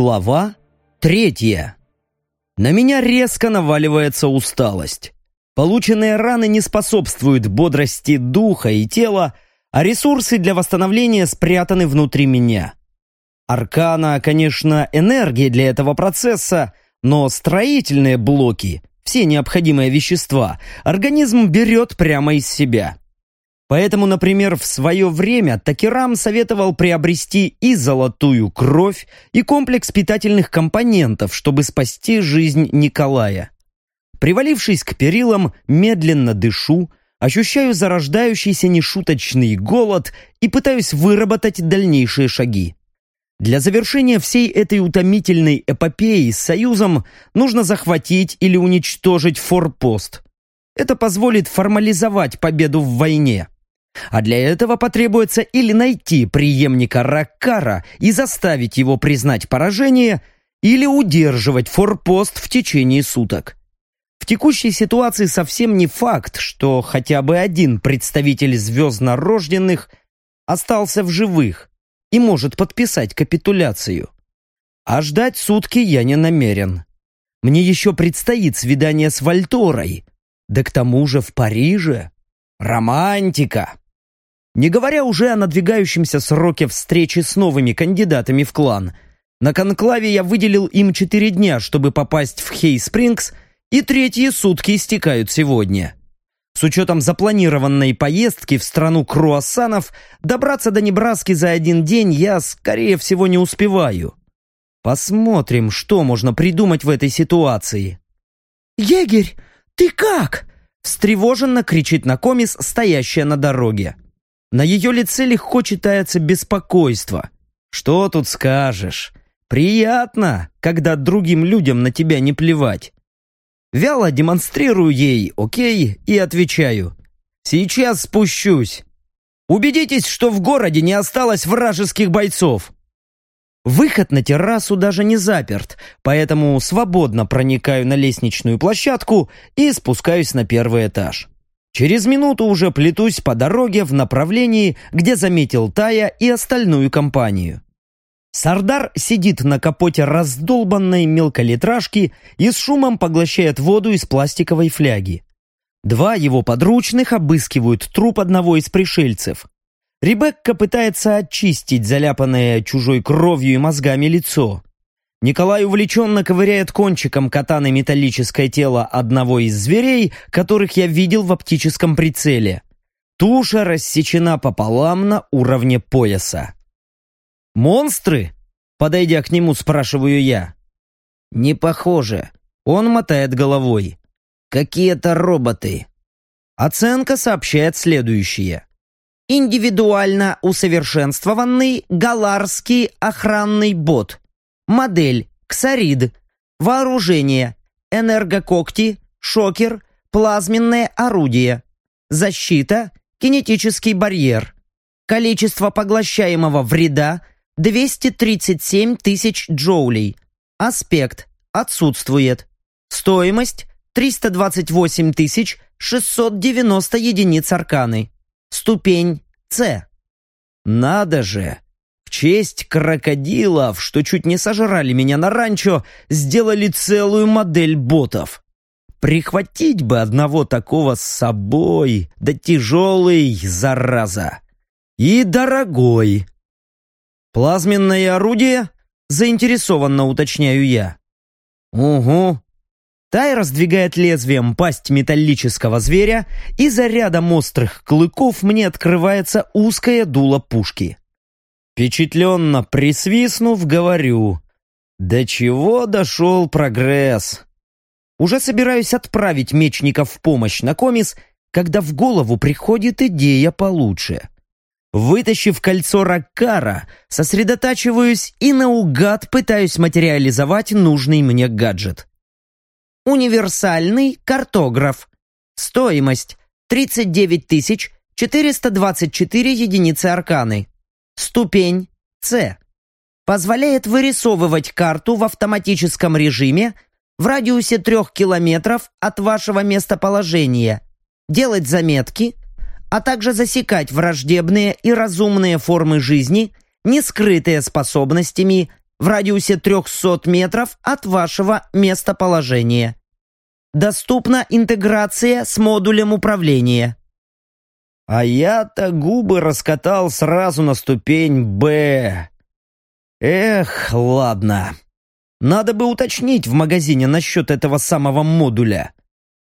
Глава третья. На меня резко наваливается усталость. Полученные раны не способствуют бодрости духа и тела, а ресурсы для восстановления спрятаны внутри меня. Аркана, конечно, энергия для этого процесса, но строительные блоки, все необходимые вещества, организм берет прямо из себя. Поэтому, например, в свое время Такерам советовал приобрести и золотую кровь, и комплекс питательных компонентов, чтобы спасти жизнь Николая. Привалившись к перилам, медленно дышу, ощущаю зарождающийся нешуточный голод и пытаюсь выработать дальнейшие шаги. Для завершения всей этой утомительной эпопеи с Союзом нужно захватить или уничтожить форпост. Это позволит формализовать победу в войне. А для этого потребуется или найти преемника Раккара и заставить его признать поражение, или удерживать форпост в течение суток. В текущей ситуации совсем не факт, что хотя бы один представитель звезднорожденных остался в живых и может подписать капитуляцию. А ждать сутки я не намерен. Мне еще предстоит свидание с Вальторой, да к тому же в Париже. Романтика! Не говоря уже о надвигающемся сроке встречи с новыми кандидатами в клан. На конклаве я выделил им четыре дня, чтобы попасть в Хей-Спрингс, и третьи сутки истекают сегодня. С учетом запланированной поездки в страну круассанов, добраться до Небраски за один день я, скорее всего, не успеваю. Посмотрим, что можно придумать в этой ситуации. «Егерь, ты как?» встревоженно кричит на комис, стоящая на дороге. На ее лице легко читается беспокойство. Что тут скажешь? Приятно, когда другим людям на тебя не плевать. Вяло демонстрирую ей «Окей» и отвечаю. «Сейчас спущусь. Убедитесь, что в городе не осталось вражеских бойцов». Выход на террасу даже не заперт, поэтому свободно проникаю на лестничную площадку и спускаюсь на первый этаж. Через минуту уже плетусь по дороге в направлении, где заметил Тая и остальную компанию. Сардар сидит на капоте раздолбанной мелколитражки и с шумом поглощает воду из пластиковой фляги. Два его подручных обыскивают труп одного из пришельцев. Ребекка пытается очистить заляпанное чужой кровью и мозгами лицо. Николай увлеченно ковыряет кончиком катаны металлическое тело одного из зверей, которых я видел в оптическом прицеле. Туша рассечена пополам на уровне пояса. «Монстры?» Подойдя к нему, спрашиваю я. «Не похоже». Он мотает головой. «Какие-то роботы». Оценка сообщает следующее. Индивидуально усовершенствованный галарский охранный бот – Модель Ксарид. Вооружение. Энергокогти, шокер, плазменное орудие. Защита. Кинетический барьер. Количество поглощаемого вреда 237 тысяч джоулей. Аспект отсутствует. Стоимость 328 тысяч 690 единиц арканы. Ступень С. Надо же! В честь крокодилов, что чуть не сожрали меня на ранчо, сделали целую модель ботов. Прихватить бы одного такого с собой, да тяжелый, зараза. И дорогой. Плазменное орудие? Заинтересованно уточняю я. Угу. Тай раздвигает лезвием пасть металлического зверя, и за рядом острых клыков мне открывается узкое дуло пушки. Впечатленно присвистнув, говорю, «До чего дошел прогресс?» Уже собираюсь отправить мечников в помощь на комис, когда в голову приходит идея получше. Вытащив кольцо Раккара, сосредотачиваюсь и наугад пытаюсь материализовать нужный мне гаджет. Универсальный картограф. Стоимость 39 424 единицы арканы. Ступень С. Позволяет вырисовывать карту в автоматическом режиме в радиусе трех километров от вашего местоположения, делать заметки, а также засекать враждебные и разумные формы жизни, не скрытые способностями в радиусе 300 метров от вашего местоположения. Доступна интеграция с модулем управления. А я-то губы раскатал сразу на ступень «Б». Эх, ладно. Надо бы уточнить в магазине насчет этого самого модуля.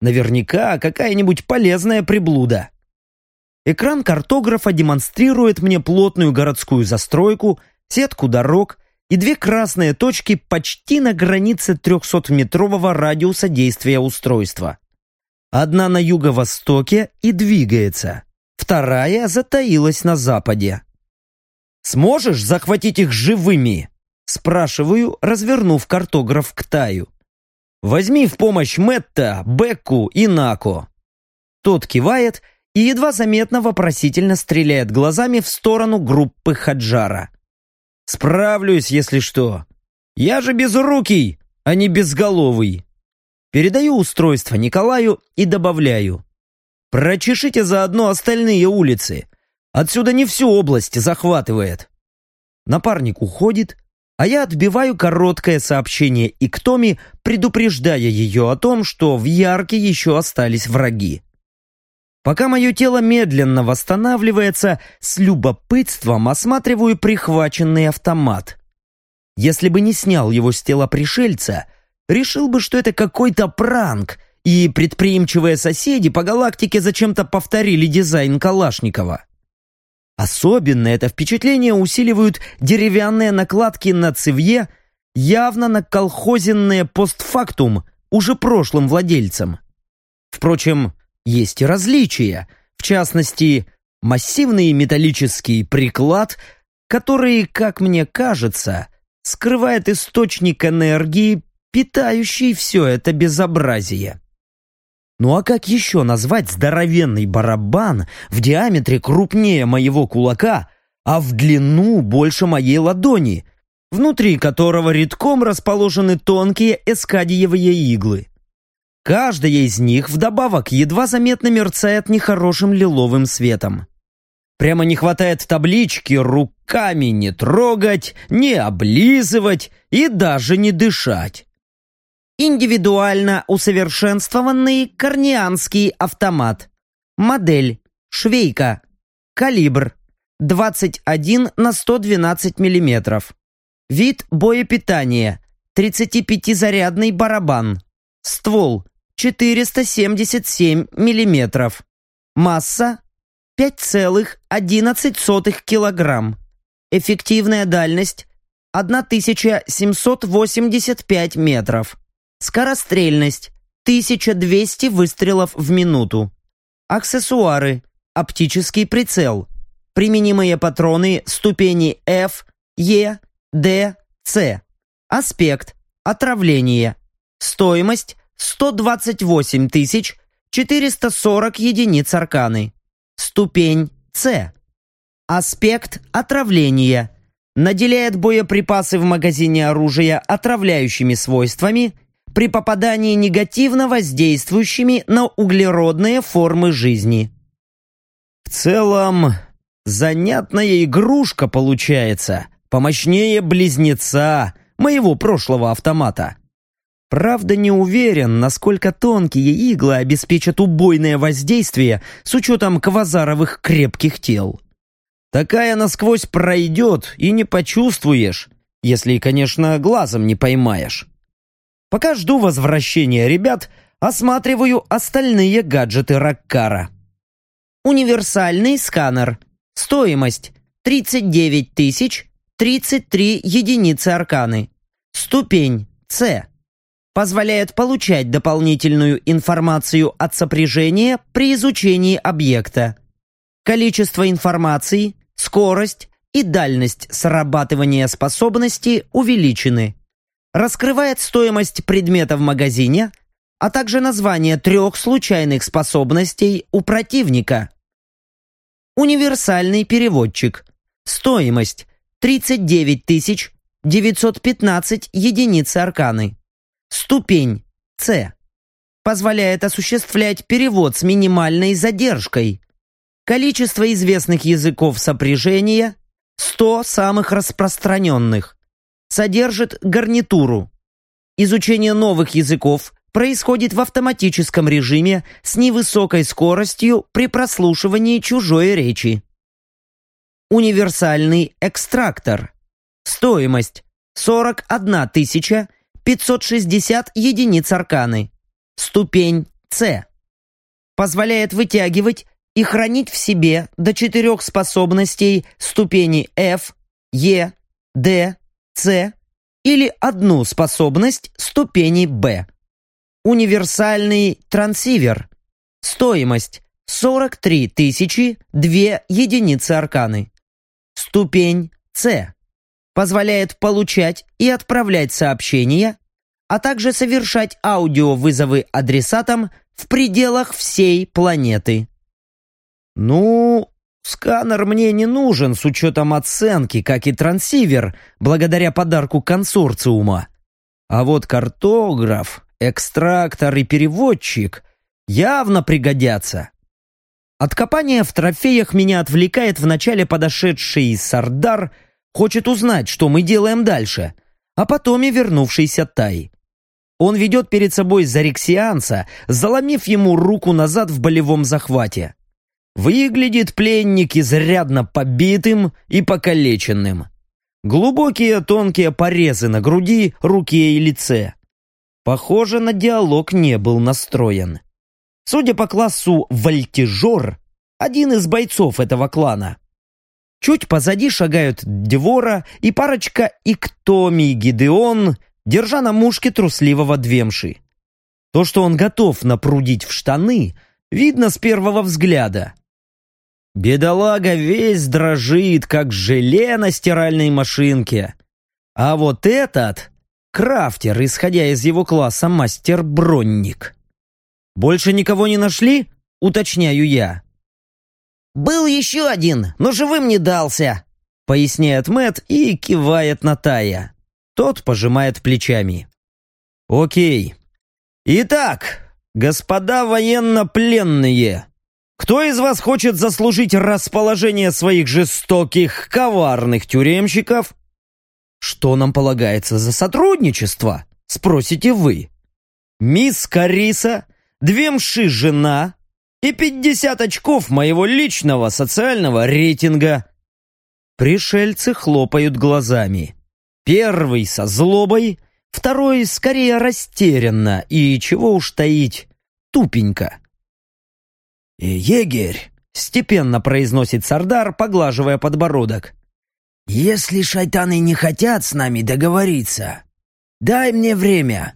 Наверняка какая-нибудь полезная приблуда. Экран картографа демонстрирует мне плотную городскую застройку, сетку дорог и две красные точки почти на границе 300-метрового радиуса действия устройства. Одна на юго-востоке и двигается вторая затаилась на западе. «Сможешь захватить их живыми?» Спрашиваю, развернув картограф к Таю. «Возьми в помощь Мэтта, Бекку и Нако». Тот кивает и едва заметно вопросительно стреляет глазами в сторону группы Хаджара. «Справлюсь, если что. Я же безрукий, а не безголовый». Передаю устройство Николаю и добавляю. Прочешите заодно остальные улицы. Отсюда не всю область захватывает. Напарник уходит, а я отбиваю короткое сообщение Иктоми, предупреждая ее о том, что в Ярке еще остались враги. Пока мое тело медленно восстанавливается, с любопытством осматриваю прихваченный автомат. Если бы не снял его с тела пришельца, решил бы, что это какой-то пранк, и предприимчивые соседи по галактике зачем-то повторили дизайн Калашникова. Особенно это впечатление усиливают деревянные накладки на цевье, явно наколхозенные постфактум уже прошлым владельцам. Впрочем, есть и различия, в частности, массивный металлический приклад, который, как мне кажется, скрывает источник энергии, питающий все это безобразие. Ну а как еще назвать здоровенный барабан в диаметре крупнее моего кулака, а в длину больше моей ладони, внутри которого редком расположены тонкие эскадиевые иглы? Каждая из них вдобавок едва заметно мерцает нехорошим лиловым светом. Прямо не хватает таблички «руками не трогать», «не облизывать» и даже не дышать индивидуально усовершенствованный корнианский автомат. Модель Швейка. Калибр 21 на 112 мм. Вид боепитания 35-зарядный барабан. Ствол 477 мм. Масса 5,11 кг. Эффективная дальность 1785 метров. Скорострельность 1200 выстрелов в минуту. Аксессуары. Оптический прицел. Применимые патроны ступени F, E, D, C. Аспект. Отравление. Стоимость 128 тысяч 440 единиц арканы. Ступень С. Аспект отравления. Наделяет боеприпасы в магазине оружия отравляющими свойствами при попадании негативно воздействующими на углеродные формы жизни. В целом, занятная игрушка получается, помощнее близнеца моего прошлого автомата. Правда, не уверен, насколько тонкие иглы обеспечат убойное воздействие с учетом квазаровых крепких тел. Такая насквозь пройдет и не почувствуешь, если, конечно, глазом не поймаешь. Пока жду возвращения ребят, осматриваю остальные гаджеты Раккара. Универсальный сканер. Стоимость 39 тысяч 33 единицы арканы. Ступень С. Позволяет получать дополнительную информацию от сопряжения при изучении объекта. Количество информации, скорость и дальность срабатывания способности увеличены раскрывает стоимость предмета в магазине, а также название трех случайных способностей у противника. Универсальный переводчик. Стоимость 39 915 единиц арканы. Ступень С. Позволяет осуществлять перевод с минимальной задержкой. Количество известных языков сопряжения – 100 самых распространенных. Содержит гарнитуру. Изучение новых языков происходит в автоматическом режиме с невысокой скоростью при прослушивании чужой речи. Универсальный экстрактор. Стоимость 41 560 единиц арканы. Ступень С. Позволяет вытягивать и хранить в себе до четырех способностей ступени F, E, D, C или одну способность ступени B. Универсальный трансивер. Стоимость 43 тысячи 2 единицы арканы. Ступень С. Позволяет получать и отправлять сообщения, а также совершать аудиовызовы адресатам в пределах всей планеты. Ну, сканер мне не нужен с учетом оценки, как и трансивер, благодаря подарку консорциума. А вот картограф, экстрактор и переводчик явно пригодятся. От копания в трофеях меня отвлекает вначале подошедший Сардар, хочет узнать, что мы делаем дальше, а потом и вернувшийся Тай. Он ведет перед собой Зарексианца, заломив ему руку назад в болевом захвате. Выглядит пленник изрядно побитым и покалеченным. Глубокие тонкие порезы на груди, руке и лице. Похоже, на диалог не был настроен. Судя по классу «Вольтежор», один из бойцов этого клана. Чуть позади шагают Девора и парочка Иктоми Гидеон, держа на мушке трусливого Двемши. То, что он готов напрудить в штаны, видно с первого взгляда. Бедолага весь дрожит, как желе на стиральной машинке. А вот этот — крафтер, исходя из его класса мастер-бронник. «Больше никого не нашли?» — уточняю я. «Был еще один, но живым не дался», — поясняет Мэт и кивает на Тая. Тот пожимает плечами. «Окей. Итак, господа военнопленные, кто из вас хочет заслужить расположение своих жестоких, коварных тюремщиков?» «Что нам полагается за сотрудничество?» — спросите вы. «Мисс Кариса две мши жена и 50 очков моего личного социального рейтинга. Пришельцы хлопают глазами. Первый со злобой, второй скорее растерянно и, чего уж таить, тупенько. «Егерь», — степенно произносит Сардар, поглаживая подбородок, «если шайтаны не хотят с нами договориться, дай мне время,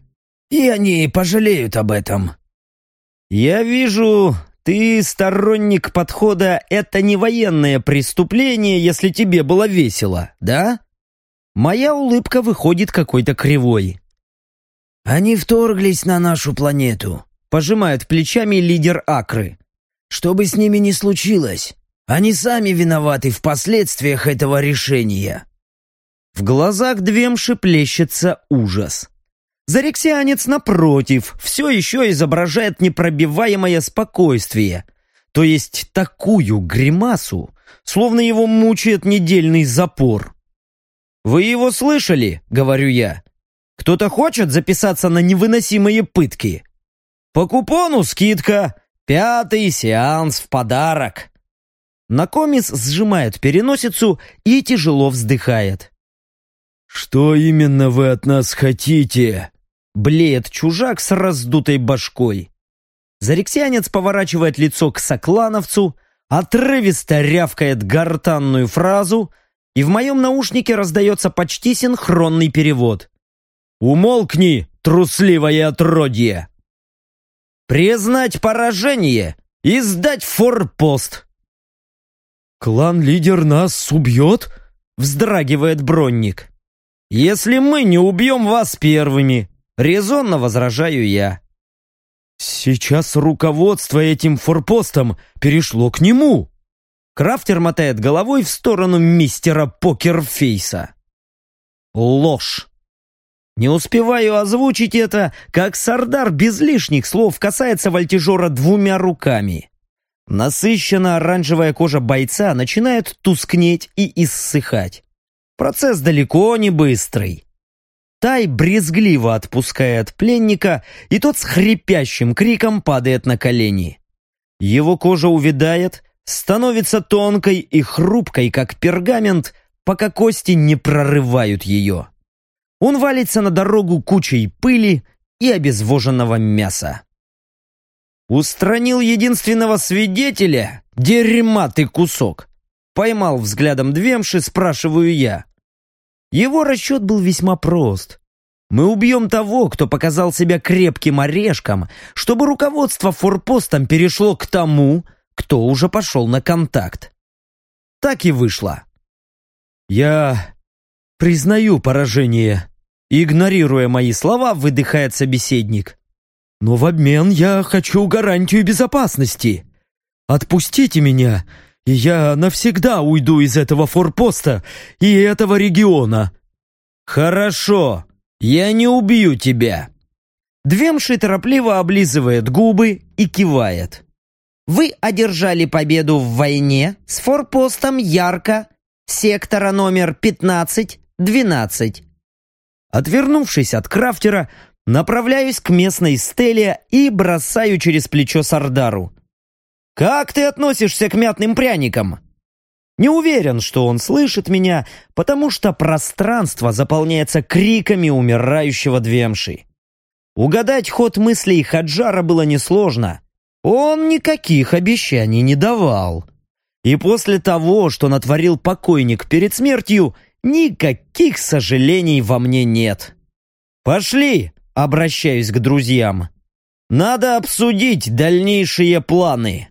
и они пожалеют об этом». «Я вижу, ты сторонник подхода «это не военное преступление, если тебе было весело», да?» Моя улыбка выходит какой-то кривой. «Они вторглись на нашу планету», — пожимает плечами лидер Акры. «Что бы с ними ни случилось, они сами виноваты в последствиях этого решения». В глазах Двемши плещется ужас. Зарексианец, напротив, все еще изображает непробиваемое спокойствие, то есть такую гримасу, словно его мучает недельный запор. «Вы его слышали?» — говорю я. «Кто-то хочет записаться на невыносимые пытки?» «По купону скидка. Пятый сеанс в подарок». Накомис сжимает переносицу и тяжело вздыхает. «Что именно вы от нас хотите?» Блеет чужак с раздутой башкой. Зарексианец поворачивает лицо к соклановцу, отрывисто рявкает гортанную фразу, и в моем наушнике раздается почти синхронный перевод. «Умолкни, трусливое отродье!» «Признать поражение и сдать форпост!» «Клан-лидер нас убьет?» — вздрагивает бронник. «Если мы не убьем вас первыми, Резонно возражаю я. Сейчас руководство этим форпостом перешло к нему. Крафтер мотает головой в сторону мистера Покерфейса. Ложь. Не успеваю озвучить это, как Сардар без лишних слов касается вольтежера двумя руками. Насыщенно оранжевая кожа бойца начинает тускнеть и иссыхать. Процесс далеко не быстрый. Тай брезгливо отпускает пленника, и тот с хрипящим криком падает на колени. Его кожа увядает, становится тонкой и хрупкой, как пергамент, пока кости не прорывают ее. Он валится на дорогу кучей пыли и обезвоженного мяса. Устранил единственного свидетеля? Дерьма ты кусок! Поймал взглядом Двемши, спрашиваю я. Его расчет был весьма прост. Мы убьем того, кто показал себя крепким орешком, чтобы руководство форпостом перешло к тому, кто уже пошел на контакт. Так и вышло. Я признаю поражение. Игнорируя мои слова, выдыхает собеседник. Но в обмен я хочу гарантию безопасности. Отпустите меня, и я навсегда уйду из этого форпоста и этого региона. Хорошо, я не убью тебя. Двемши торопливо облизывает губы и кивает. Вы одержали победу в войне с форпостом Ярко, сектора номер 15-12. Отвернувшись от крафтера, направляюсь к местной стеле и бросаю через плечо Сардару. «Как ты относишься к мятным пряникам?» Не уверен, что он слышит меня, потому что пространство заполняется криками умирающего Двемши. Угадать ход мыслей Хаджара было несложно. Он никаких обещаний не давал. И после того, что натворил покойник перед смертью, никаких сожалений во мне нет. «Пошли!» — обращаюсь к друзьям. «Надо обсудить дальнейшие планы».